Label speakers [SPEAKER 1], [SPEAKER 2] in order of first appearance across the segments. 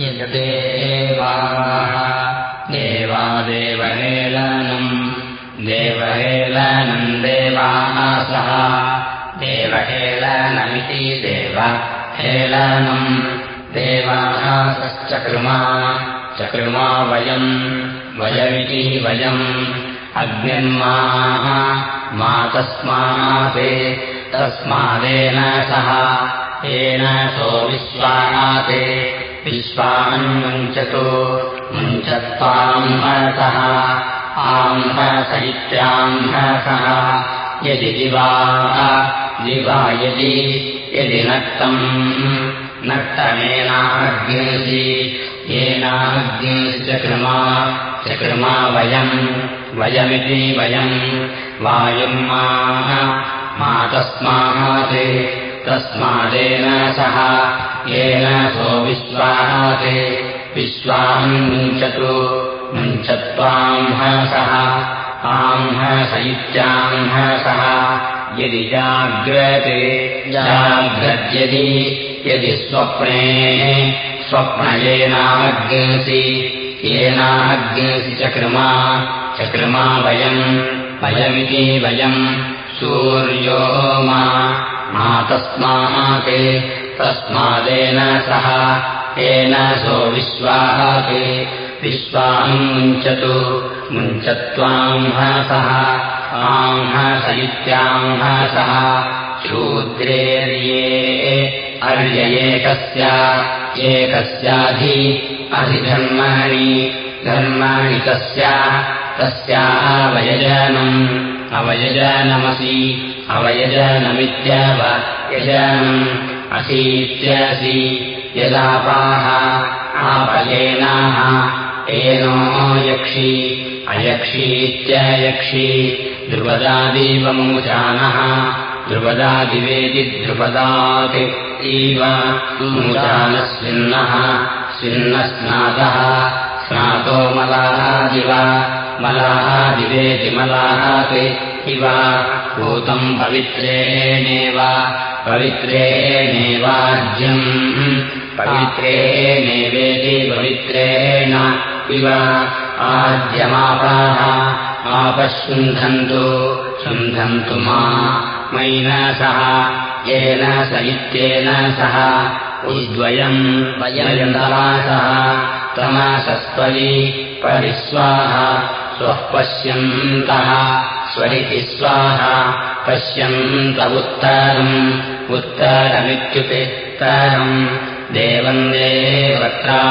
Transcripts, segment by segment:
[SPEAKER 1] यदेवा देवा देवहेलनम् देवासः देवहेलनमिति देव हेलनम् देवासश्चकृमा चकृमा वयम् वयमिति वयम् अग्निर्माः मा तस्माते तस्मादेन सह येन सो विश्वानाते विश्वान्मुञ्चतु मुञ्चत्वाम्भसः आम्भस इत्याम्भसः यदि दिवा दिवा यदि यदि नक्तम् नक्तमेनाग्निसि येनाग्निसि चकृमा चकृमा वयम् वयमिति वयम् वायुम्मा मा तस्मात् तस्मादेन सह। येन सो विश्वात् विश्वान्मुञ्चतु मुञ्चत्वाम्भसः आम्भस इत्याम्भसः यदि जाग्रते जाग्रद्यदि यदि स्वप्ने स्वप्नयेनाग्निसि येनाग्निसि चकृमा चकृमा वयम्। वयमिति वयम्। सूर्यो मा तस्मात् तस्मादेन सह येन सो विश्वात् विश्वान्मुञ्चतु मुञ्चत्वाम्भसः आम्भस इत्याम्भसः शूद्रेर्ये अर्य एकस्य एकस्याधि अधिधर्माणि धर्माणि तस्य तस्यावयजनम् अवयजनमसि अवयजनमित्यव यजनम् असीत्यसि यदापाः आपयेनाः एनो यक्षि अयक्षीत्ययक्षि ध्रुपदादिवमुचानः ध्रुपदादिवेदि ध्रुपदात् इव मुचानः स्विन्नः स्विन्नस्नातः स्नातो मलादिव मलादिवेति मलात् इव भूतम् पवित्रेणेव पवित्रेणेवाज्यम् पवित्रेणेवेति पवित्रेण इव आद्यमापाः आपशृन्धन्तु शृन्धन्तु मा मैनसः येन स इत्येन सह उद्वयम् वयन्तरासः तमसस्त्वयि परिस्वाहा स्वः पश्यन्तः स्वरिति स्वाहा। पश्यन्त उत्तरम्। उत्तरमित्युपेत्तरम् देवम् देवत्रा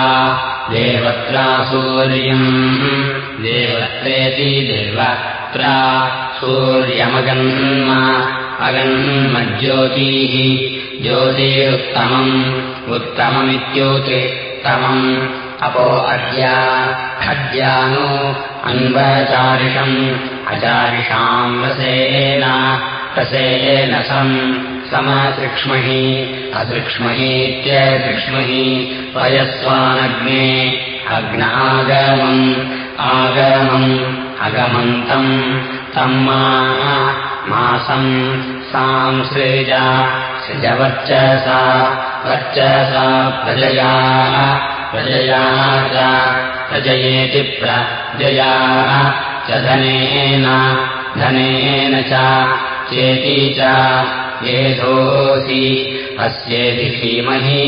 [SPEAKER 1] देवत्रा सूर्यम्। देवत्रेति देवत्रा सूर्यमगन्म अगन्मज्योतिः। ज्योतिरुत्तमम् उत्तममित्युत्तमम् अपो अद्या अद्यानो अन्वचारिषम् अचारिषाम् रसेन रसेन सम् समसृक्ष्महि असृक्ष्महीत्यसृक्ष्महि पयस्वानग्ने अग्नागमम् आगमम् अगमन्तम् तम् मासम् सांसृजा सृजवर्चसा वर्चसा प्रजया प्रजया प्रजयेति प्रजया च धनेन धनेन च चेति च येधोऽसि अस्येति श्रीमहि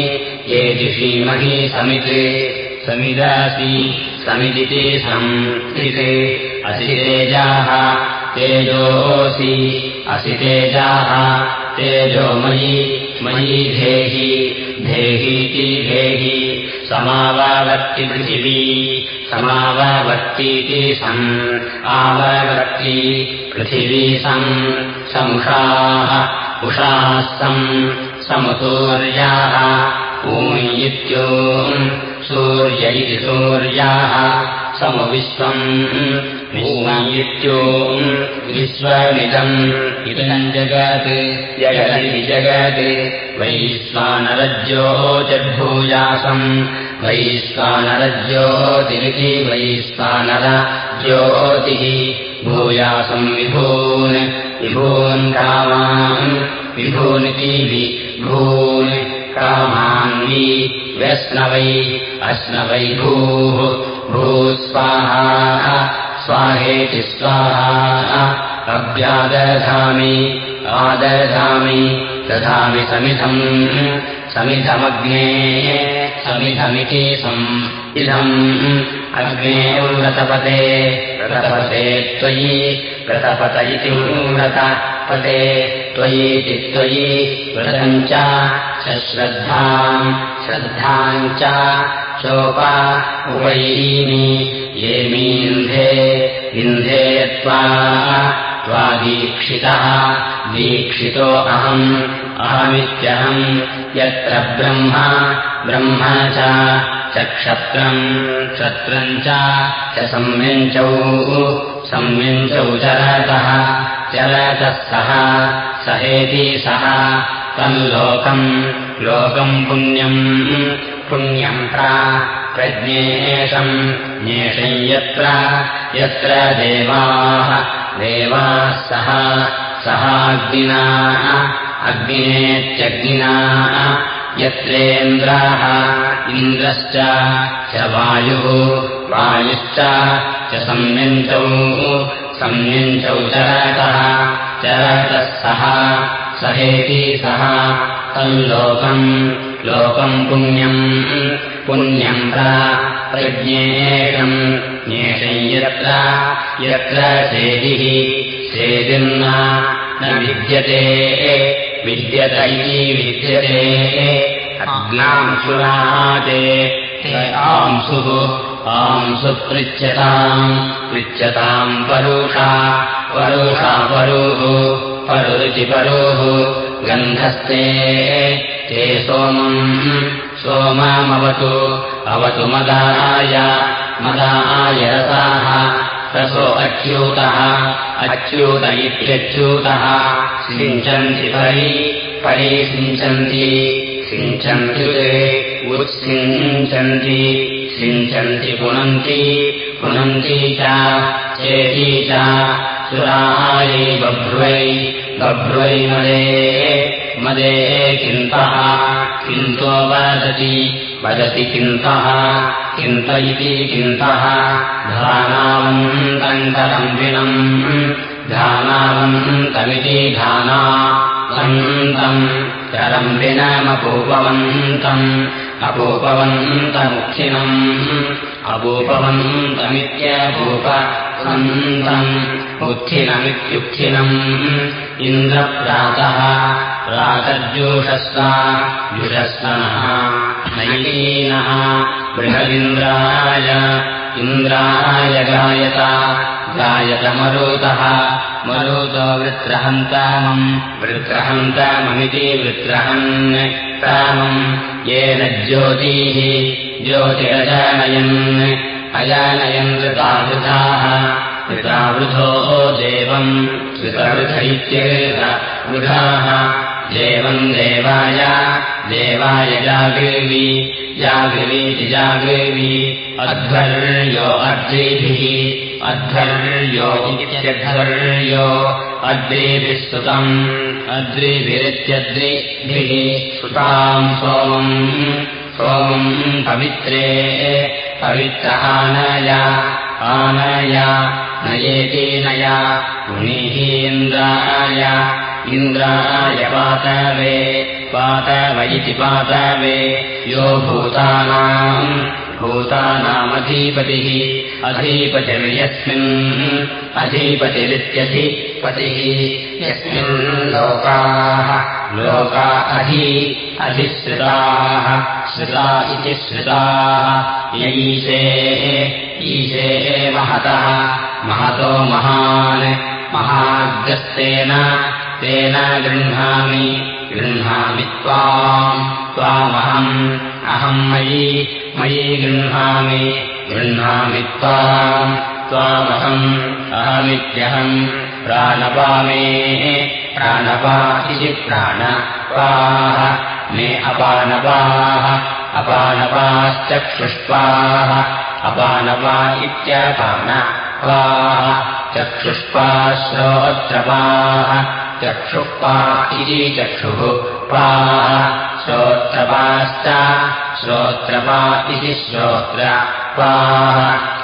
[SPEAKER 1] येति श्रीमहि समिते समिदासि समिदिति संस्थिते असि तेजाः तेजोऽसि असि तेजाः तेजोमयि मयि धेहि धेहीति धेहि समावावर्ति पृथिवी समावावर्तीति सम् आववर्ति पृथिवी सम् समुषाः उषाः सम् समसूर्याः ऊयित्यो सूर्य इति सूर्याः समविश्वम् विश्वमित्यो विश्वमिदम् इदम् जगत् जगदिति जगत् वैश्वानरज्योतिर्भूयासम् वैश्वानरज्योतिरिति वैश्वानर ज्योतिः भूयासम् विभून् विभून् कामान् विभूनिति विभून् कामान्वी व्यस्नवै अश्नवै भूः भूस्वाहा स्वाहेति स्वाहा। अभ्यादधामि आदधामि दधामि समिधम् समिधमग्ने समिधमिति सम् इदम् अग्ने व्रतपते व्रतपते त्वयि व्रतपत इति व्रतपते त्वयीति त्वयि व्रतम् च श्रद्धाम् श्रद्धाम् च चोपा उपैरीमि येमीन्धे इन्धे त्वा त्वादीक्षितः दीक्षितो अहम् अहमित्यहम् यत्र ब्रह्म ब्रह्म च क्षत्रम् क्षत्रम् च संयञ्चौ संयञ्चौ चरतः चरतः सः सहेति सः तल्लोकम् लोकम् पुण्यम् पुण्यम् प्रा प्रज्ञेषम् ज्ञेषम् यत्र यत्र देवाः। देवाः सह सहाग्निना अग्निनेत्यग्निना यत्रेन्द्राः इन्द्रश्च च वायुः। वायुश्च च संयञ्चौ संयञ्चौ चरतः चरतः सः सहेति सः तल्लोकम् लोकम् पुण्यम् पुण्यम् प्रज्ञेषम् ज्ञेषम् यत्र यत्र सेदिः सेदिर्न न विद्यते विद्यत विद्यते अग्नांशुराते आंसुः आंसु पृच्छताम् पृच्छताम् परुषा परुषा परुः परुरिति परुः गन्धस्ते ते सोमम् सोममवतु अवतु मदाय मदाय रसाः। रसो अच्यूतः। अच्यूत इत्यच्यूतः। सिञ्चन्ति परि। परिसिञ्चन्ति सिञ्चन्ति। उत्सिञ्चन्ति। सिञ्चन्ति पुनन्ति। पुनन्ति च। चेति च। सुरायै बभ्रुवै बभ्रुवै मदे मदे किन्तः किन्तो वदति वदति किन्तः किन्त इति किन्तः धानावन्तरम्बिणम् धानावन्तमिति धाना करम्बिणमपूपवन्तम् अपूपवन्तमुखिनम् अपूपवन्तमित्यपूपवन्तम् उत्थिनमित्युत्थिनम् इन्द्रप्रातः प्रातर्जूषस्वा जुषस्वनः नैलीनः बृहदिन्द्राय इन्द्राय गायत गायतमरुतः मरुतो वृत्रहन्तामम् वृत्रहन्ताममिति वृत्रहन् रामम् येन ज्योतिः ज्योतिरजानयन् अजानयन् ऋतावृथाः ऋतावृथो देवम् ऋतवृथ इत्येतवृथाः देवम् देवाय देवाय जागृवी जागृवीति जागृवी अध्वर्यो अद्रिभिः अध्वर्यो इत्यध्वर्यो अद्रिभिः स्तुतम् अद्रिभिरित्यद्रिभिः सुताम् सोमम् सोमम् पवित्रे पवित्रहानय आनय नयेति नया मुनिः इन्द्राय पातवे पातव इति पातवे यो भूतानाम् भूतानामधिपतिः अधिपतिर्यस्मिन् अधिपतिरित्यधिपतिः यस्मिन् लोकाः लोका अधि अधिश्रिताः श्रिता इति श्रिताः यईशे ईशे महतः महतो महान् महाग्रस्तेन तेन गृह्णामि गृह्णामि त्वाम् त्वामहम् अहम् मयि मयि गृह्णामि गृह्णामि त्वाम् त्वामहम् अहमित्यहम् प्राणपामे प्राणपा इति प्राणपाः मे अपानपाः अपानपाश्चक्षुष्पाः अपानपा इत्यपानपाः चक्षुष्पाश्रोत्रपाः चक्षुष्पा इति चक्षुः क्वाः श्रोत्रपाश्च श्रोत्रपा इति श्रोत्र क्वाः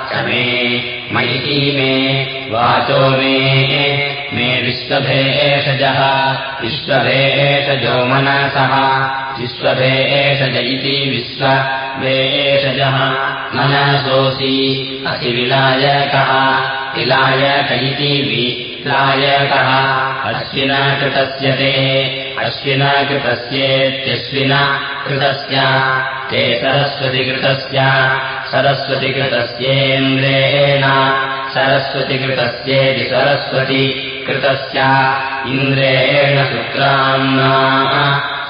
[SPEAKER 1] च मे मयि मे वाचो मे मे विश्वभेषजः विश्वभेषजो मनसः विश्वभेषज इति विश्वभेषजः मनसोऽसि असि विलायकः विलायक इति अश्विना कृतस्य ते अश्विना कृतस्येत्यश्विना कृतस्य। ते सरस्वतीकृतस्य सरस्वतीकृतस्येन्द्रेण सरस्वतीकृतस्येति सरस्वती कृतस्य। इन्द्रेण सुत्राम्ना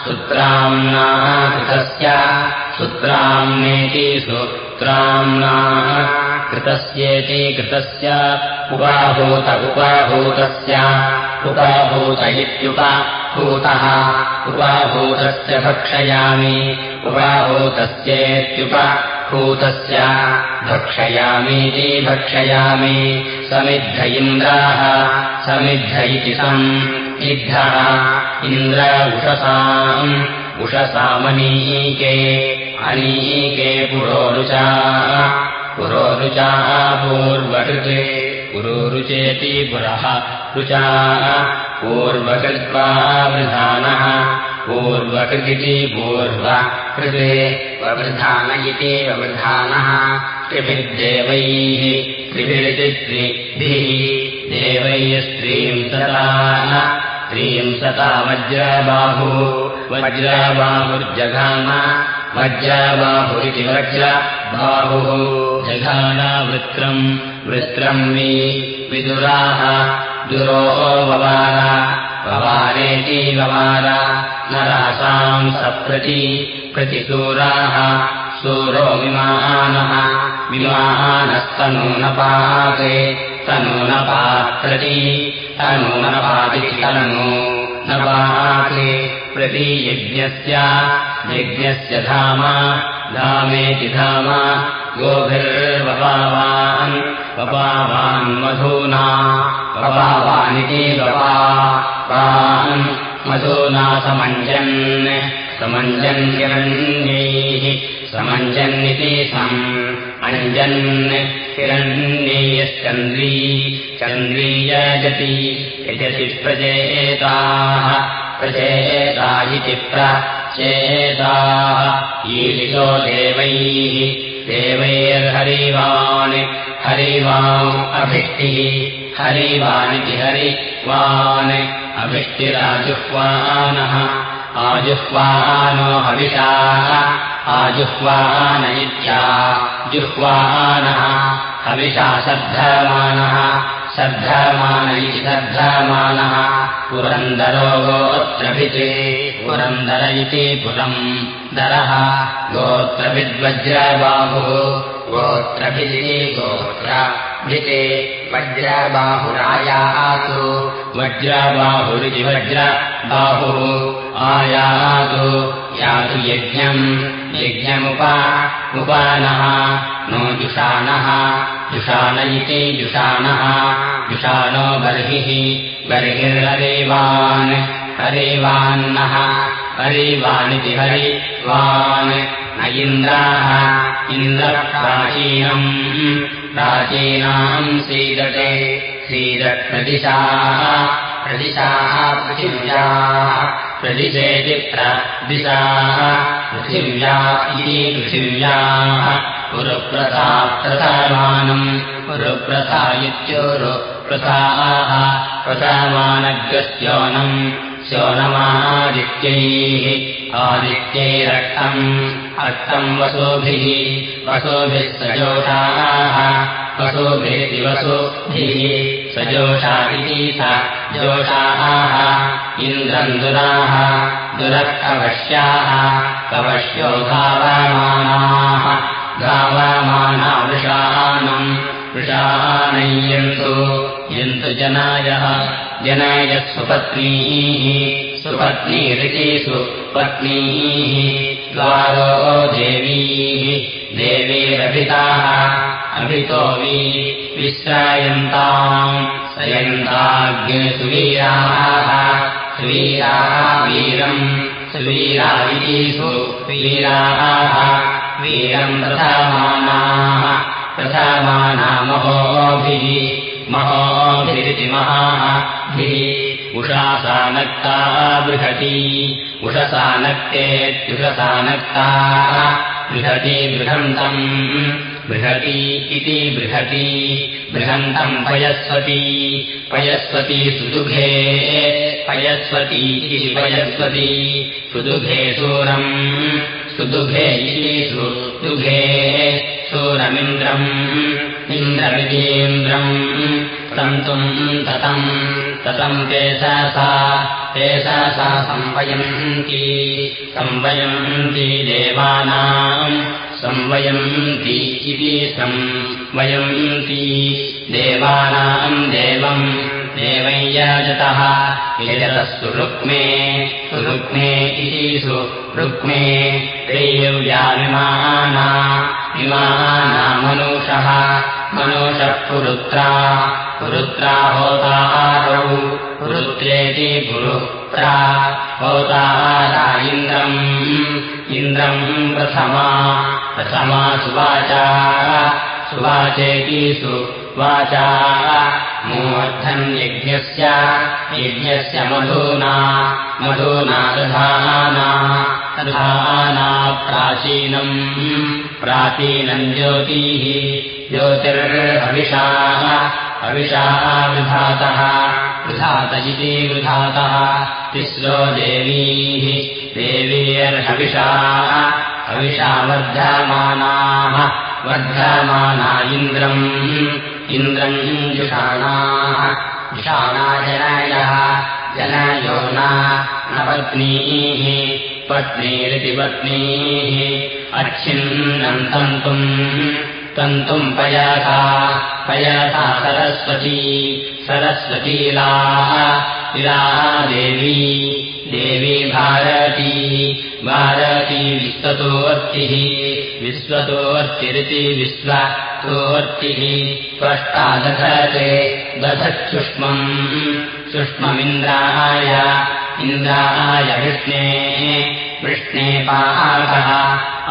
[SPEAKER 1] सुत्राम्ना कृतस्य। सुत्राम्नेति सुत्राम्ना कृतस्येति कृतस्य उपाभूत उपाभूतस्य उपाभूत इत्युपभूतः उपाभूतस्य भक्षयामि उपाभूतस्येत्युपभूतस्य भक्षयामीति भक्षयामि समिद्ध इन्द्राः समिद्ध इति सम् इद्धः इन्द्र उषसाम् उषसामनीके अनीके पुरोरुचा पुरोरुचा पूर्वकृते पुरोरुचेति पुरः रुचा पूर्वकृत्वा वृधानः। पूर्वकृतिति पूर्वकृते ववृधान इति ववृधानः। त्रिभिर्देवैः त्रिभिरिति त्रिभिः देवैः स्त्रीम् सता वज्रबाहुः वज्रबाहुर्जघान वज्रबाहुरिति वज्रबाहुः जघानावृत्रम् वृत्रम् वि विदुराः। दुरो ववार ववारेति ववार। नरासाम् सप्रति प्रतिसूराः सूरो विमानः विमानस्तनूनपाके तनूनपाप्रति तनूनपादिति तनू। नपाके। प्रति यज्ञस्य यज्ञस्य धाम धामेति धाम गोभिर्वपावान् वपावान् मधूना वपावानिति वपावान् मधूना समञ्जन् समञ्जन्यरण्यैः समञ्जन्निति सम् अञ्जन् हिरण्यैयश्चन्द्री चन्द्री यजति यजति प्रचेताः प्रचेता इति प्रचेताः। ईलितो देवैः देवैर्हरिवान् हरिवाम् अभिष्टिः हरिवानिति हरिवान् अभिष्टिराजुह्वानः आजुह्वानो हविषाः आजुह्वान इत्या जुह्वानः हविषा श्रद्धमानः श्रद्धमान इति श्रद्धमानः पुरन्दरो गोत्रभिते पुरन्दर इति पुरम् दरः गोत्रभिद्वज्रबाहुः गोत्रभिदिति गोत्रभिते वज्रबाहुरायातु वज्रबाहुरिति वज्रबाहुः आयातु यातु यज्ञम् यज्ञमुप उपानः नो जुषाणः जुषाण इति जुषाणः जुषाणो बर्हिः बर्हिर्हरिवान् हरिवान्नः हरिवानिति हरिवान् न इन्द्राः इन्द्रप्राचीनम् प्राचीनाम् सीदते सीदप्रदिशाः प्रदिशाः पृथिव्याः प्रदिशेति प्रदिशाः पृथिव्या इति पृथिव्याः पुरुप्रथा प्रथमानम् पुरुप्रथा इत्युरुप्रथाः प्रथमानग्रस्योनम् स्योनमादित्यैः आदित्यैरक्तम् अर्थम् वसुभिः वसुभिः सजोषाः वसुभिरिति वसुभिः सजोषा इति स जोषाः इन्द्रम् दुराः दुरः कवश्याः कवश्यो धावमानाः धावमाना वृषाणम् वृषाणयन्तु यन्तु जनायः जनायः सुपत्नीः सुपत्नीरिति सुपत्नीः द्वारो देवीः देवीरभिताः अभितो वि विश्रायन्ताम् सयन्ताग्निसुवीराः सुवीराः वीरम् सुवीरा इतिषु वीराः वीरम् प्रथमानाः प्रथमाना महोभिः महोभिरिति महाभिः उषासा नक्ता बृहती उषसा नक्तेत्युषसा नक्ता बृहती बृहन्तम्। बृहती इति बृहती। बृहन्तम् पयस्वती। पयस्वती सुदुघे। पयस्वती इति पयस्वती। सुदुघे सूरम्। इति सुदुघे सूरमिन्द्रम् इन्द्रमितीन्द्रम् तन्तुम् ततम् ततम् तेजसा तेजसा संवयन्ती संवयन्ती देवानाम् संवयन्ति इति संवयन्ती देवानाम् देवम् देवै यजतः यजतः सुरुक्मे सुरुक्मे इति सुरुक्मे प्रेयव्याविमाना विमाना मनुषः। मनुषः पुरुत्रा। पुरुत्रा होतारौ पुरुत्रेति पुरुत्रा होतारा इन्द्रम्। इन्द्रम् प्रथमा। प्रथमा सुवाचा। सुवाचेति सुवाचा मूर्धन् यज्ञस्य यज्ञस्य मधूना मधूना दधाना दधाना प्राचीनम् प्राचीनम् ज्योतिः ज्योतिर्हविषाः हविषाः विधातः विधात इति विधातः तिस्रो देवीः देवीर्हविषाः हविषा वर्धमानाः वर्धमाना इन्द्रम् इन्द्रम् जुषाणाः जुषाणा जनयः जनयो न पत्नीः पत्नीरिति पत्नीः अच्छिन्नम् तन्तुम् तन्तुम् पयसा पयसा सरस्वती। सरस्वतीलाः इलाः देवी। देवी भारती। भारती विश्वतोवर्तिः विश्वतोवर्तिरिति विश्वतोवर्तिः त्वष्टा दधते दधच्छुष्मम् सुष्ममिन्द्राय। इन्द्राय विष्णे वृष्णे पाकः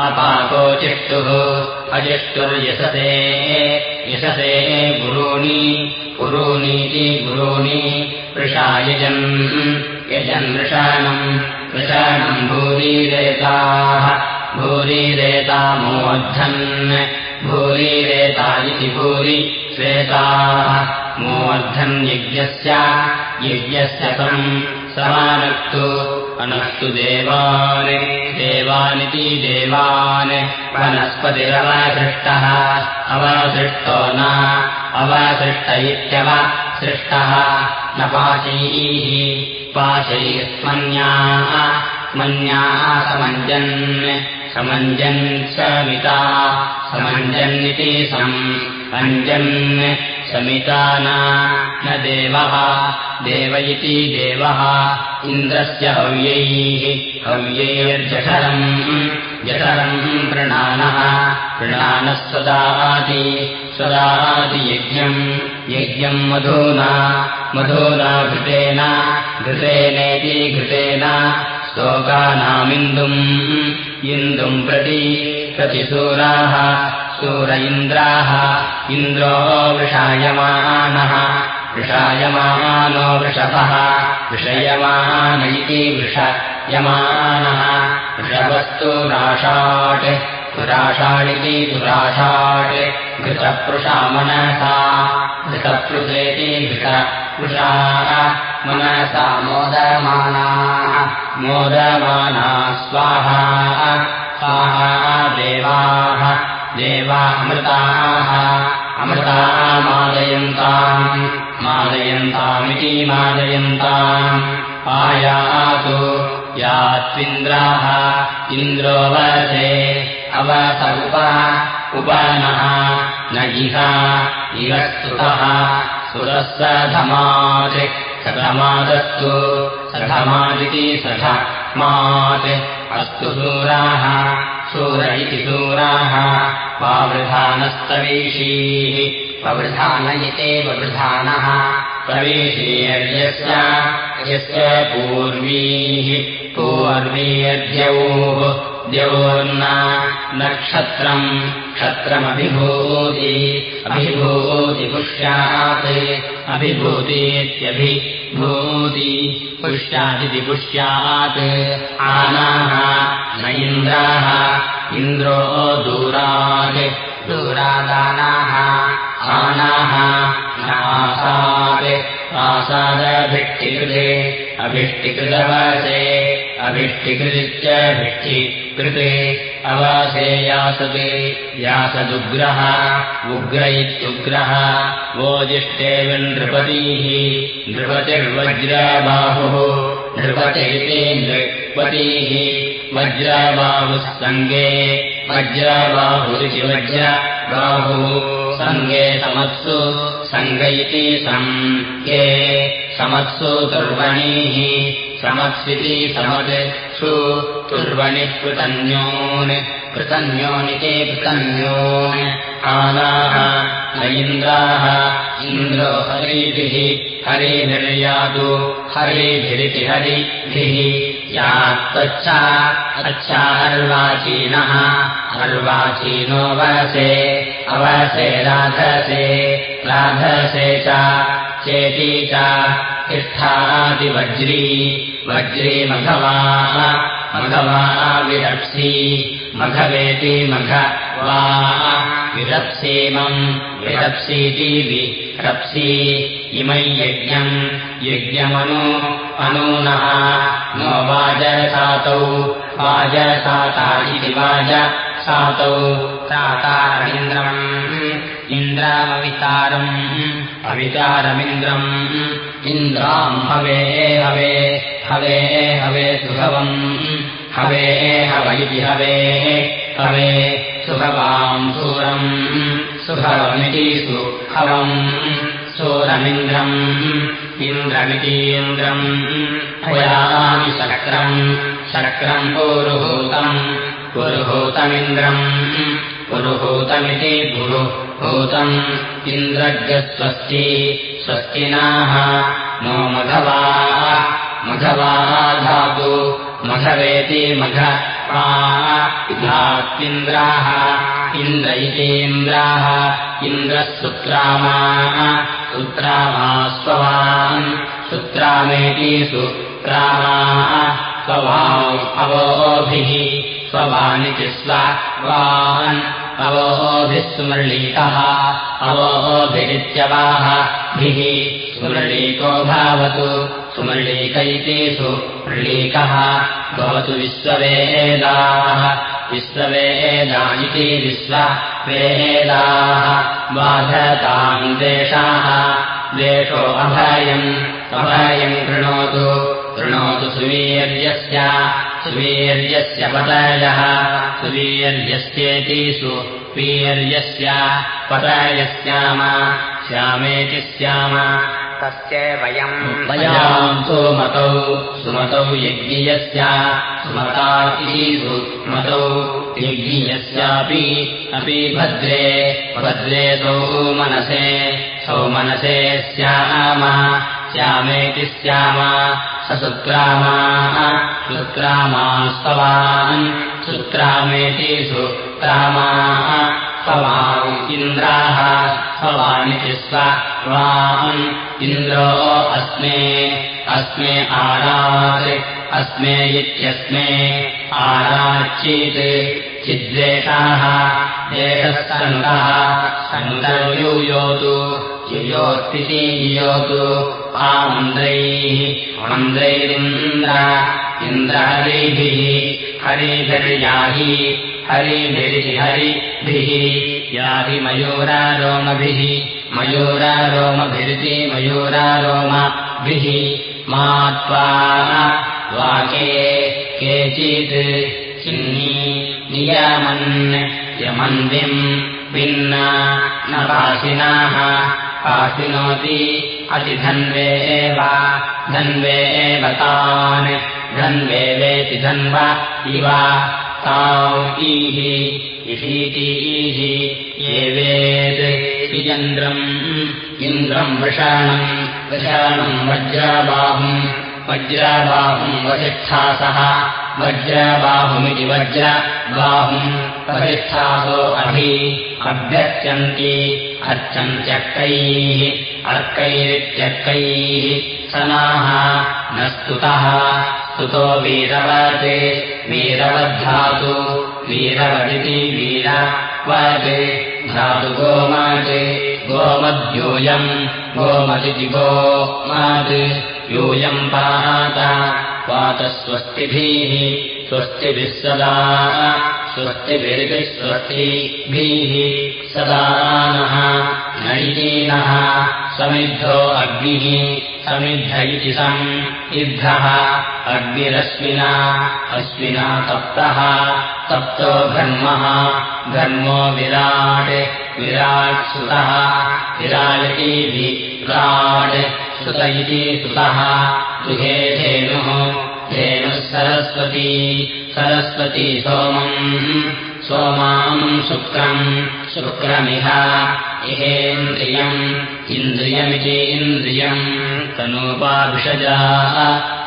[SPEAKER 1] अपाकोचिष्टुः अजिष्टुर्यशसे यशसे गुरूणि पुरूणीति गुरूणि वृषायजन् यजन् वृषाणम् वृषाणम् भूरिरेताः। भूरिरेतामोऽध्वन् भूरिरेता इति भूरि श्वेताः मोऽर्धन् यज्ञस्य यज्ञस्य तम् समानक्तु अनस्तु देवान् देवानिति देवान् वनस्पतिरवसृष्टः अवसृष्टो न अवसृष्ट इत्यवसृष्टः न पाशैः पाशैस्मन्याः स्मन्याः समञ्जन् समञ्जन् समिता समञ्जन्निति सम् अञ्जन् समिता न देवः देव इति देवः इन्द्रस्य हव्यैः हव्यैर्जठरम् जठरम् प्रणानः प्रणानः स्वदाति स्वदाति यज्ञम् यज्ञम् मधूना मधूना घृतेन घृतेनेति घृतेन स्तोकानामिन्दुम् इन्दुम् प्रति प्रतिसूराः इन्द्राः इन्द्रो वृषायमानः वृषायमानो वृषभः विषयमान इति वृषयमानः। वृषभस्तु राषाट् पुराषाडिति पुराषाट् घृतपृषा मनसा घृतपृषेति घृतपृषाः मनसा मोदमानाः मोदमाना स्वाहा स्वाहा देवाः देवा अमृताः मादयन्ताम् मादयन्तामिति मादयन्ताम्। आयातु यात्विन्द्राः। इन्द्रो वसे अवस उप। उपनः। न इह। स्तुतः। सुरः सधमात् सधमादस्तु सधमादिति सधमात्। अस्तु सूराः इति सूराः पावृधानस्तवीषीः पवृधान इति ववृधानः प्रवेशीर्यस्य यस्य पूर्वीः। पूर्वीयद्यौः। द्यौर्न नक्षत्रम् क्षत्रमभिभूति। अभिभूति पुष्यात् अभिभूतीत्यभिभूति पुष्यादिति पुष्यात् आनाः न इन्द्राः। इन्द्रो दूरात् दूरादानाः आनाः नासात् आसादभिष्टिकृते अभिष्टिकृतवासे अभिष्टिकृत्यभिष्टिकृते अवासे यासते यासदुग्रः उग्र इत्युग्रः नृपतिर्वज्रबाहुः नृपतिरिति नृपतीः वज्रबाहुः सङ्गे वज्रबाहुरिति वज्रबाहुः सङ्गे समत्सु सङ्ग इति सङ्गे समत्सु तुर्वणीः समत्स्विति समत् सु तुर्वणिः पृतन्योन् पृतन्योनिति पृतन्योन् आनाः न इन्द्राः इन्द्रो हरिभिः हरिभिर्यातु हरिभिरिति हरिभिः। यात्तच्छा अच्छा अर्वाचीनः अर्वाचीनो वसे अवसे राधसे राधसे च चेती च तिष्ठादिवज्री वज्री मघवाः मघवा विरप्सी मघवेति मघ वा विरप्सीमम् विरप्सीति विरप्सी इमै यज्ञम् यज्ञमनु अनूनः नो वाजसातौ वाजसाता इति वाज सातौ सातारमिन्द्रम् इन्द्रामवितारम्। अवितारमिन्द्रम्। इन्द्राम् हवे हवे। हवे हवे सुभवम्। हवे हव इति हवे। हवे सुभवाम् सूरम्। सुभवमिति सुहवम् सूरमिन्द्रम्। इन्द्रमितीन्द्रम् भयामि शक्रम्। शक्रम् पुरुहूतम् पुरुहूतमिन्द्रम्। पुरुहूतमिति पुरुहूतम् इन्द्रज्ञस्वस्ति। स्वस्तिनाः। नो मघवा। मघवा धातु। मघवेति मघ धात्विन्द्राः इन्द्र इतीन्द्राः। इन्द्रः सुत्रामा। सुत्रामा स्ववान् सुत्रामेति सुत्रामा। स्ववाम् स्ववानिति स्वान् अवोभिः सुमृळीकः अवोभिरित्यवाहभिः सुमृळीको भावतु। सुमृळीक इति सुमृळीकः भवतु विश्ववेदाः। विश्ववेदा इति विश्ववेदाः बाधताम् देशो अभयम्। अभयम् कृणोतु कृणोतु सुवीर्यस्य सुवीर्यस्य पतयः सुवीर्यस्येति सुवीर्यस्य पतयस्याम श्यामेति स्याम।
[SPEAKER 2] तस्य वयम्
[SPEAKER 1] वयाम् सुमतौ सुमतौ यज्ञियस्य सुमता सुमतौ यज्ञियस्यापि अपि भद्रे भद्रे सौमनसे सौमनसे स्याम श्यामेति स्याम स सुक्रामा सुक्रामा स्तवान् सुक्रामेति सुक्रामा स्ववाम् इन्द्राः स्ववानिति स्वान् इन्द्रो अस्मे अस्मे आरात् अस्मे इत्यस्मे आराच्चित् चिद्वेषाः देशस्तन्दः सन्दर्यूयोतु युयोतु आमन्द्रैः मन्द्रैरिन्द्र इन्द्रहरिभिः हरिभिर्याहि हरिभिरिति हरिभिः याहि मयूरारोमभिः मयूरारोमभिरिति मयूरारोमभिः। मा त्वा वाके केचित् चिन्नी नियमन् यमन्दिम् भिन्न न पाशिनाः पाशिनोति अतिधन्वे एव धन्वे एव तान्। धन्वेवेति धन्व इव ताम् ईः इषीतीः एवेत् इन्द्रम् इन्द्रम् वृषाणम् वृषाणम् वज्राबाहुम् वज्रबाहुम् वसिष्ठासः। वज्रबाहुमिति वज्रबाहुम् वसिष्ठासो अभि। अभ्यर्चन्ति अर्चन्त्यर्कैः अर्कैरित्यर्कैः सनाः न स्तुतः स्तुतो वीरवत् वीरवद्धातु वीरवदिति वीरवत् धातु गोमत् गोमद्यूयम् गोमदिति गोमात् यूयम् पात पातस्वस्तिभिः स्वस्तिभिः सदा। स्वस्तिभिरिति स्वस्तिभिः सदा नः। नैलीनः समिद्धो अग्निः समिद्ध इति सम् इद्धः अग्निरश्विना अश्विना तप्तः तप्तो घर्मः घर्मो विराट् विराट् सुतः विराट् सुत इति सुतः गृहे धेनुः धेनुः सरस्वती सरस्वती सोमम् सोमाम् शुक्रम् शुक्रमिह इहेन्द्रियम् इन्द्रियमिति इन्द्रियम् तनूपाभिषजा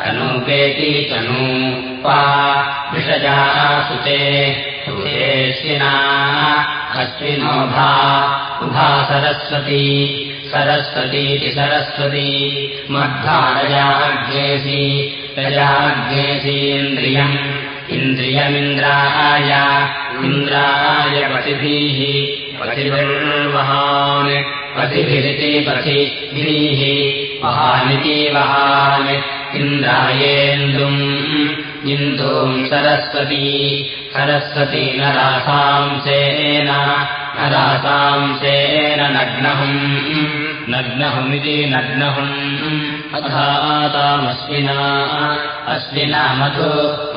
[SPEAKER 1] तनूपेति तनूपा विषजा सुते सुतेऽश्विना अश्विनोभा उभा सरस्वती सरस्वतीति सरस्वती मध्वारजाग्नेसि रजाग्नेसीन्द्रियम् इन्द्रियमिन्द्राय इन्द्राय पतिभिः पतिभिर्वहान् पतिभिरिति पथिभिः वहानिति वहान् इन्द्रायेन्दुम् इन्दूम् सरस्वती सरस्वती नरासांसेन नरासांसेन नग्नहुम्। नग्नहुमिति नग्नहुम्। अधातामश्विना अश्विना मधु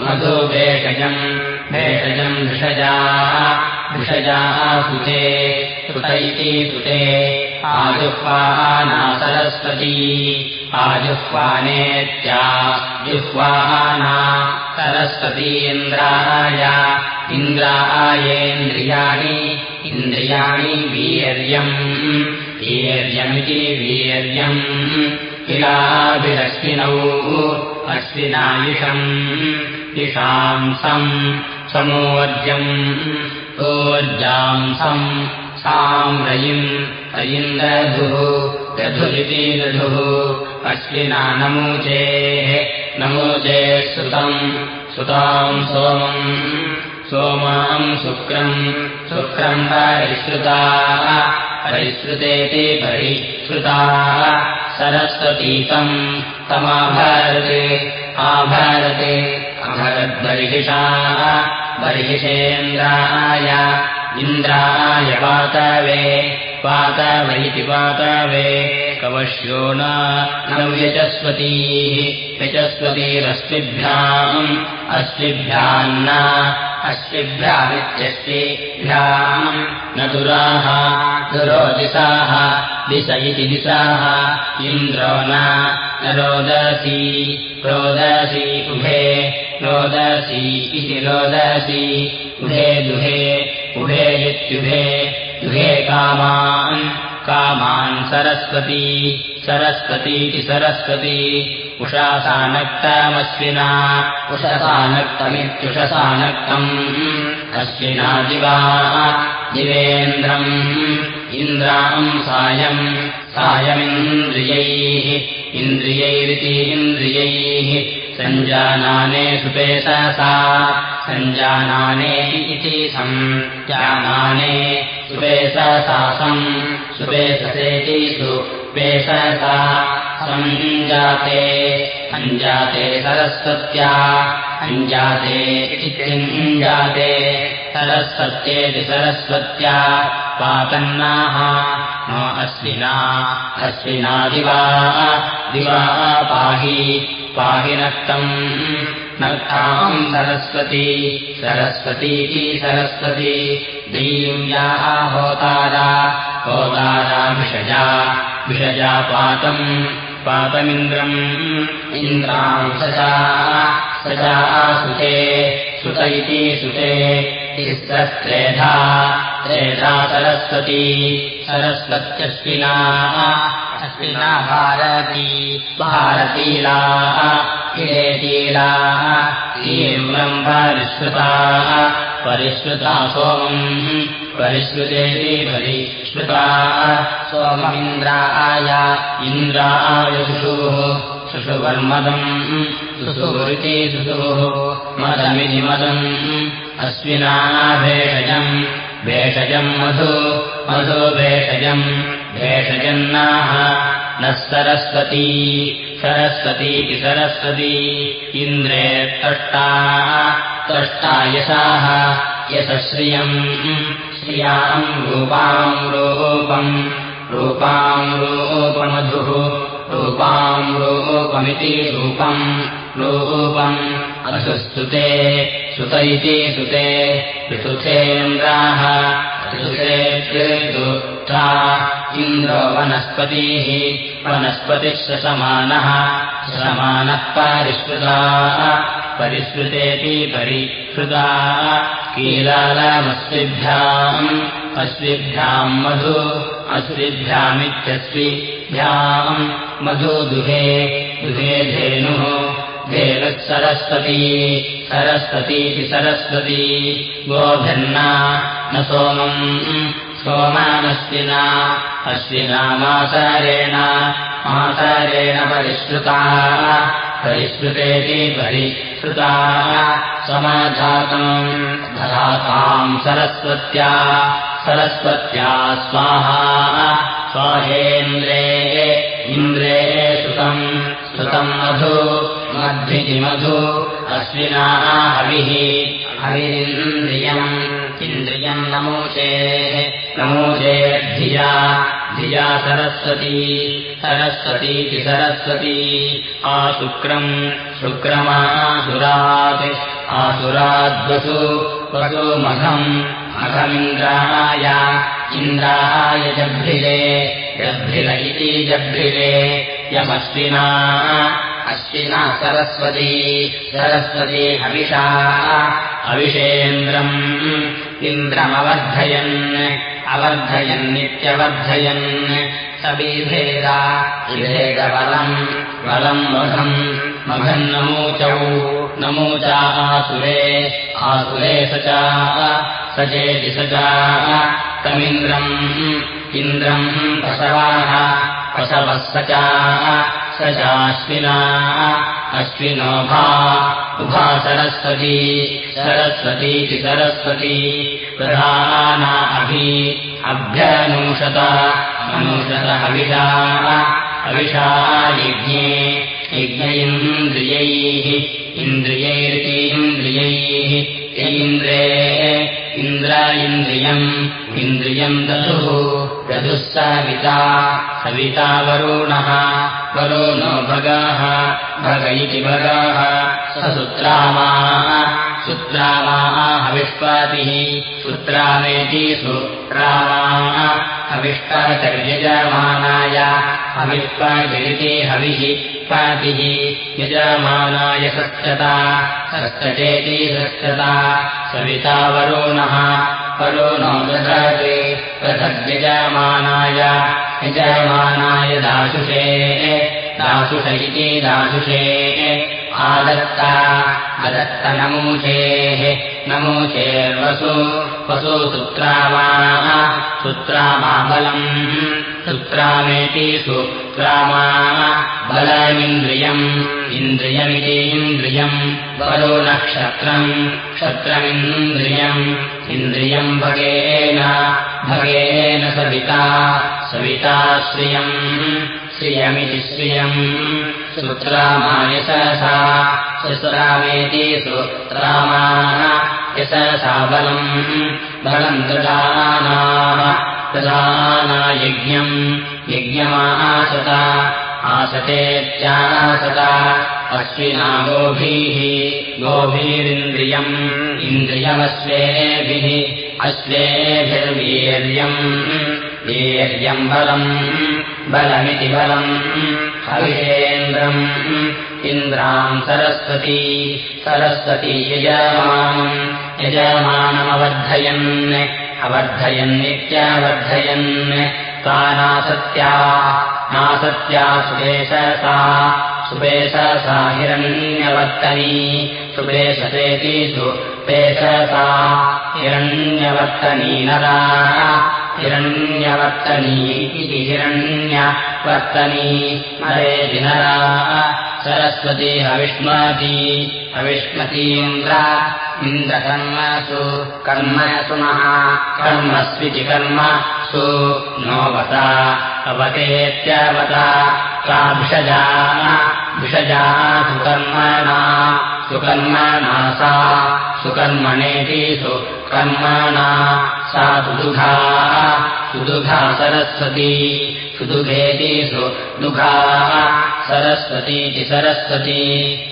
[SPEAKER 1] मधु भेषजम् भेषजम् भिषजा सुते सुत। इति सुते आजुह्वाना सरस्वती आजुह्वानेत्या जुह्वाना सरस्वती इन्द्राय इन्द्रायेन्द्रियाणि इन्द्रियाणि वीर्यम् वीर्यमिति वीर्यम् किलाभिरश्विनौ अश्विनायुषम् इषांसम् समोर्जम् ऊर्जांसम् साम्रयिम् अयिन्द्रधुः दधुरिति दधुः अश्विना नमूचेः नमूचे श्रुतम् सुताम् सोमम् सोमाम् शुक्रम् शुक्रम् परिश्रुता परिश्रुतेति परिश्रुता। सरस्वतीतम् तमाभरत् आभरत् अभरद्बर्हिषा बर्हिषेन्द्राय इन्द्राय पातवे पातव इति पातवे कवश्यो न व्यचस्वतीः व्यचस्वतीरश्विभ्याम् अश्विभ्यान्न अश्विभ्यामित्यश्विभ्याम् न दुराः दुरोदिशाः दिश इति दिशाः इन्द्रो न रोदसी रोदसी उभे रोदसी इति रोदसी उभे दुहे उभे इत्युभे दुहे कामान् कामान् सरस्वती सरस्वतीति सरस्वती उषासानक्तमश्विना उषसानक्तमित्युषसानक्तम्। अश्विना दिवा दिवेन्द्रम्। इन्द्राम् सायम्। सायमिन्द्रियैः। इन्द्रियैरिति इन्द्रियैः सञ्जानाने सुपेशसा सञ्जानाने इति सञ्जानाने सुपेशसासम् सुपेशसेति सुपेशसा सञ्जाते अञ्जाते सरस्वत्या अञ्जाते इत्यञ्जाते सरस्वत्येति सरस्वत्या पातन्नाः नो अश्विना अश्विना दिवा दिवा पाहि पाहि नक्तम् नक्ताम् सरस्वती। सरस्वतीति सरस्वती। दीव्याः होतारा। होतारा विषजा। विषजा पातम्। पातमिन्द्रम्। इन्द्राम् सजा। सुते। सुत इति सुते। तिस्रस्त्रेधा त्रेधा सरस्वती। सरस्वत्यश्विना अश्विना भारती भारतीलाः इलेतीलाः तीव्रम् परिश्रुताः सोमम् परिश्रुतेति परिश्रुताः सोममिन्द्राय इन्द्राय शुशुः शुशुवर्मदम् शुशुरिति शुशुः मदमिति मदम् अश्विना भेषजम् भेषजम् मधु मधु भेषजम् भेषजन्नाः नः सरस्वती सरस्वतीति सरस्वती इन्द्रे तष्टा तष्टा यशाः। यशश्रियम् श्रियाम् रूपाम् रूपम् रूपाम् रूपमधुः रूपाम् रूपमिति रूपम् रूपम्। अधुस्तुते सुत इति सुते ऋतुथेन्द्राः त्रिदुत्था इन्द्रो वनस्पतिः वनस्पतिः ससमानः समानः परिष्कृताः परिष्कृतेऽपि परिष्कृता कीलालमस्विभ्याम् अश्विभ्याम् मधु अश्विभ्यामित्यस्विभ्याम् मधु दुहे दुहे धेनुः धेनुः सरस्वती सरस्वतीति सरस्वती। गोभिर्ना न सोमम् सोमामश्विना अश्विना मासारेण मासारेण परिष्कृता परिष्कृतेति परिष्कृता समाधातम् धाताम् सरस्वत्या। सरस्वत्या स्वाहा। स्वाहेन्द्रे इन्द्रे सुतम् सुतम् मधु मद्भिति अश्विना हविः। हविरिन्द्रियम् इन्द्रियम् नमोचेः नमोचेर्धिया धिया सरस्वती सरस्वतीति सरस्वती। आशुक्रम् शुक्रमासुरात् आसुराद्वसु वसु मघम् मघमिन्द्राय इन्द्राय जभ्रिल इति जभ्रिले यमश्विना अश्विना सरस्वती सरस्वती हविषा अविषेन्द्रम् इन्द्रमवर्धयन् अवर्धयन्नित्यवर्धयन् विभेदा विभेदबलम् बलम् मघम् मघन्नमूचौ नमूचा आसुरे। आसुरे स च स चेति स च तमिन्द्रम् इन्द्रम् पशवाः पशवः स च स चाश्विना। अश्विनो भा। उभा सरस्वती। सरस्वतीति सरस्वती। प्रधाना अभि। अभ्यनूषत हविषा हविषा यज्ञे यज्ञ इन्द्रियैः इन्द्रियैरिति इन्द्रियैः इन्द्रे इन्द्र इन्द्रियम् इन्द्रियम् दधुः दधुः सविता सविता वरुणः वरुणो भगाः भग इति भगाः स सुत्रामा हविष्पातिः सुत्रामेति सुत्रामा हविष्पाचर्यजमानाय हविष्पाचरिति हविः पातिः यजमानाय सत्यता सस्तचेति सत्यता सविता वरुणः वरुणो दधते दधद्यजमानाय यजमानाय दाशुषे दाशुष इति दाशुषे आदत्ता अदत्तनमूषेः नमूषेर्वसु वसु सुत्रामा सुत्रामा बलम् सुत्रामेति सुत्रामा बलमिन्द्रियम् इन्द्रियमिति इन्द्रियम् बलो नक्षत्रम् क्षत्रमिन्द्रियम् इन्द्रियम् भगेन भगेन सविता सविता श्रियम् श्रियमिति श्रियम् सुत्रामा यशसा सुत्रामेति सुत्रामा। यशसा बलम् बलम् ददानाः। ददाना यज्ञम् यज्ञमासता आसतेत्यासता अश्विना गोभीः गोभीरिन्द्रियम् इन्द्रियमश्वेभिः अश्वेभिर्वीर्यम् वीर्यम् बलम् बलमिति बलम् हविषेन्द्रम् इन्द्राम् सरस्वती सरस्वती यजमानम् यजमानमवर्धयन् अवर्धयन्नित्यावर्धयन् तानासत्या नासत्या सुपेशसा सुपेशसा हिरण्यवर्तनी सुपेशसेति सुपेशसा हिरण्यवर्तनी नरा हिरण्यवर्तनी इति हिरण्यवर्तनी। नरेति नरा सरस्वती हविष्मती। हविष्मतीन्द्र। इन्द्रकर्मसु कर्मसु महा। कर्मस्विति कर्म सु नोवता अवतेत्यवता। सा विषजा सुकर्मणा सुकर्मणा सा सुकर्मणेति सुकर्मणा सा सुदुघा सुदुघा सरस्वती सुदुघेति सुदुघा सरस्वतीति सरस्वती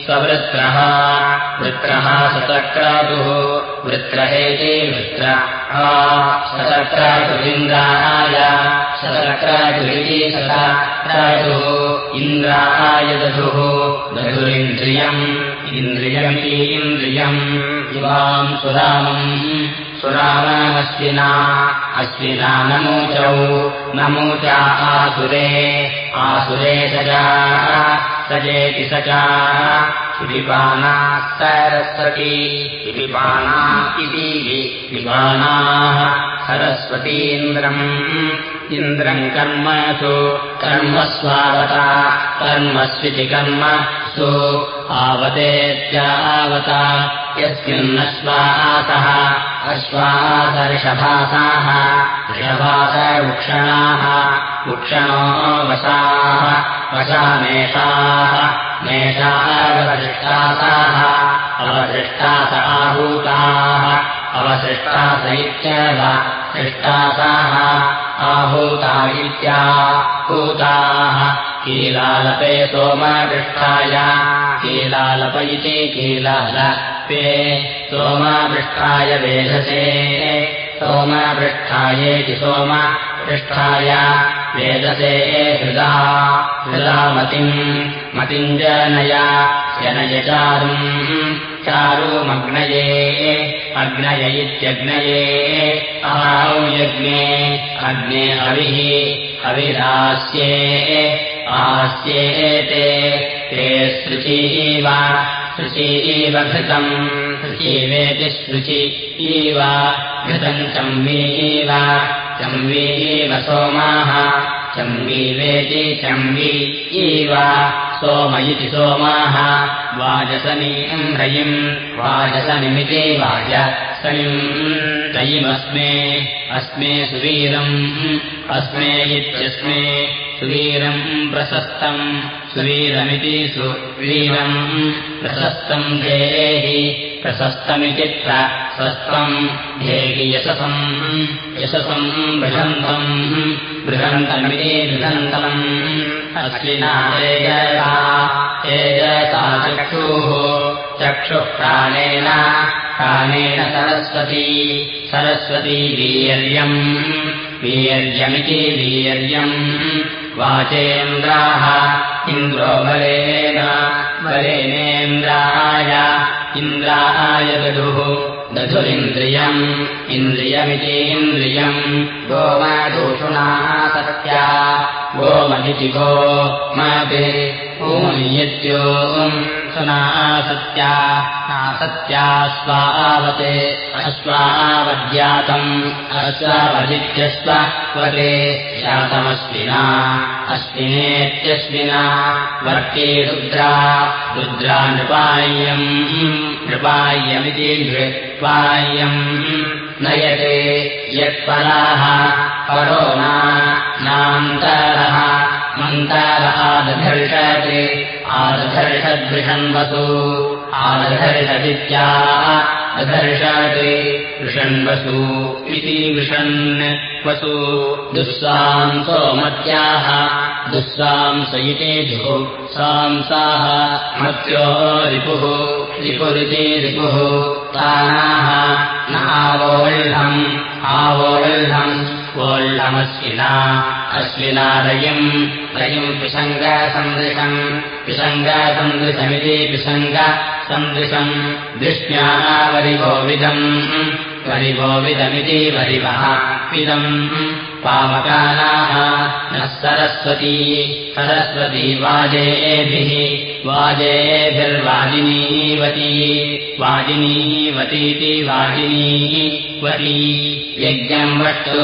[SPEAKER 1] स्ववृत्रः वृत्रः सतक्रतुः वृत्रहेति वृत्र सतक्रतुरिन्द्राय सतक्रतुरिति सतक्रतुः इन्द्राय दधुः दधुरिन्द्रियम् इन्द्रियमिति इन्द्रियम्। इवाम् सुरामम् सुराममश्विना अश्विना नमोचौ नमोचा आसुरे आसुरे सजा सजेति सचा। पिपाना सरस्वती पिपाना इति पिपानाः सरस्वतीन्द्रम्। इन्द्रम् कर्मसु कर्मस्वावता कर्मस्विति कर्म सु आवतेत्यावता यस्मिन्नश्वासः अश्वासऋषभासाः ऋषभासवृक्षणाः वृक्षणो वशाः वशामेषाः मेषावदृष्टासाः अवदृष्टास आहूताः अवसृष्टास इत्यव सृष्टासाः आहूता इत्याहूताः कीलालपे सोमपृष्ठाय कीलालप इति कीलालपे सोमपृष्ठाय वेधसे सोमपृष्ठायेति सोमपृष्ठाय वेदसे हृदा हृदामतिम् मतिम् जनय जनय चारुम् चारुमग्नये अग्नय इत्यग्नये आहौ यज्ञे अग्ने हविः हविरास्ये आस्येते ते सृचीव सृचीव घृतम् सृचीवेति सृचि इव घृतम् चम्वीव चम्वीव सोमाः चम्वीवेति चम्वी इव सोम इति सोमाः वाजसनीम् रयिम् वाजसनिमिति वाजसनिम् रयिमस्मे अस्मे सुवीरम् अस्मे इत्यस्मे सुवीरम् प्रशस्तम् सुवीरमिति सुवीरम् प्रशस्तम् धेहि प्रशस्तमिति प्रशस्तम् धेहि यशसम् यशसम् बृहन्तम् बृहन्तमिति बृहन्तम् अश्विना तेजसा तेजसा चक्षुः चक्षुः प्राणेन प्राणेन सरस्वती सरस्वती वीर्यम् वीर्यमिति वीर्यम्। वाचेन्द्राः इन्द्रो बलेन बलेनेन्द्राय इन्द्राय दधुः दधुरिन्द्रियम् इन्द्रियमिति इन्द्रियम् गोमदूषुणा सत्या गोमदिति गो मपि ऊनियत्योम् सुनासत्या नासत्या स्वावते अश्वावद्यातम् अश्वावदित्यस्वते जातमश्विना अश्विनेत्यश्विना वर्के रुद्रा रुद्रा नृपाय्यम् नृपाय्यमिति नृपाय्यम् नयते यत्पराः परो नान्तरः मन्तर आदधर्षते आदधर्षद्विषन्वसु आदधर्षदित्या अधर्षते वृषन्वसु इति विषन् वसु। दुःसाम् सोमत्याः दुःसांस धुः सांसाः मत्यो रिपुः रिपुरिति रिपुः। तानाः न आवोल्लम् आवोल्लम् वोल्लमश्विना अश्विना रयिम् रयिम् पिशङ्गसन्दृशम् पिशङ्गसन्दृशमिति पिशङ्गसन्दृशम् दृष्ट्या वरिवः इदम् पावकानाः नः सरस्वती। सरस्वती वाजेभिः। वाजेभिर्वाजिनीवती। वाजिनीवतीति वाजिनीवती। यज्ञम् वष्टु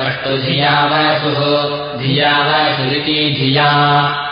[SPEAKER 1] वष्टु धिया वसुः। धिया वसुरिति धिया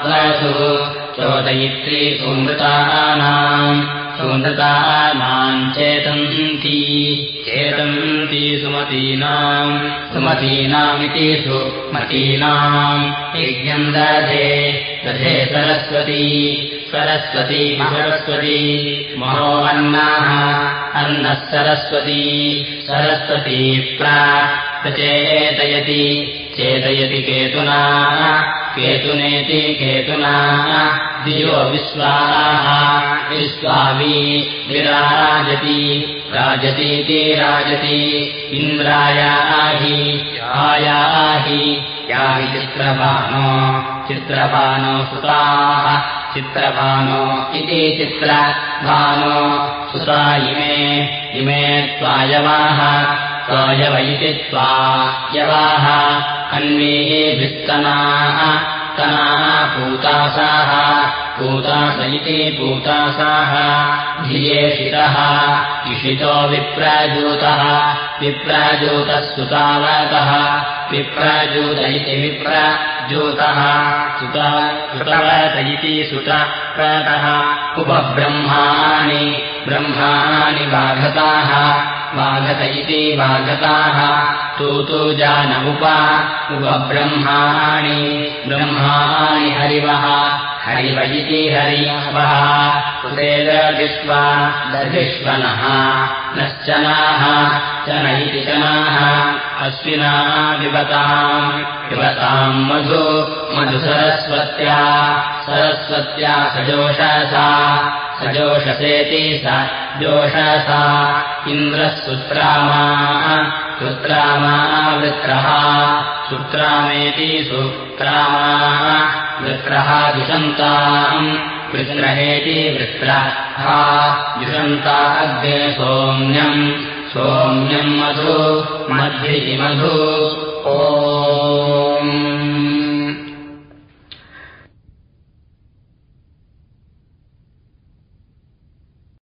[SPEAKER 1] वसुः। चोदयित्री सुमृतानाम् सुमृतानाम् चेतन्ती। चेतन्ती सुमतीनाम्। सुमतीनामिति सुमतीनाम्। यज्ञम् दधे। दधे सरस्वती। सरस्वती सरस्वती महो अन्नाः। अन्नः सरस्वती। सरस्वती प्रचेतयति। चेतयति केतुना। केतुनेति केतुना दियो विश्वाः। विश्वावी विराजति। राजतीति राजति। इन्द्रायाहि आयाहि याहि चित्रभानो चित्रभानो सुताः। चित्रभानो इति चित्रभानो सुता इमे इमे त्वायवाः। त्वायव इति त्वायवाः। अन्वेभिस्तनाः तनाः पूतासाः पूतास इति पूतासाः धियेषितः इषितो विप्राजूतः विप्राजूतः सुतावतः विप्राजूत इति विप्राजूतः सुत सुतवत इति सुतवतः उपब्रह्माणि ब्रह्माणि बाघताः बाघत इति बाघताः तु तु जान उप उपब्रह्माणि ब्रह्माणि हरिवः हरिव इति हरिवः। सुते दधिष्वा दधिष्वनः नश्चनाः चन इति चनाः अश्विना विवताम् विवताम् मधु मधुसरस्वत्या सरस्वत्या सजोषसा सजोषसेति स जोषसा इन्द्रः सुत्रामा सुत्रामा वृत्रः सुत्रामेति सुत्रामा वृत्रः जुषन्ताम् वृत्रहेति वृत्रः जुषन्ता अग्ने सोम्यम् सोम्यम् मधु मध्यै मधु ओ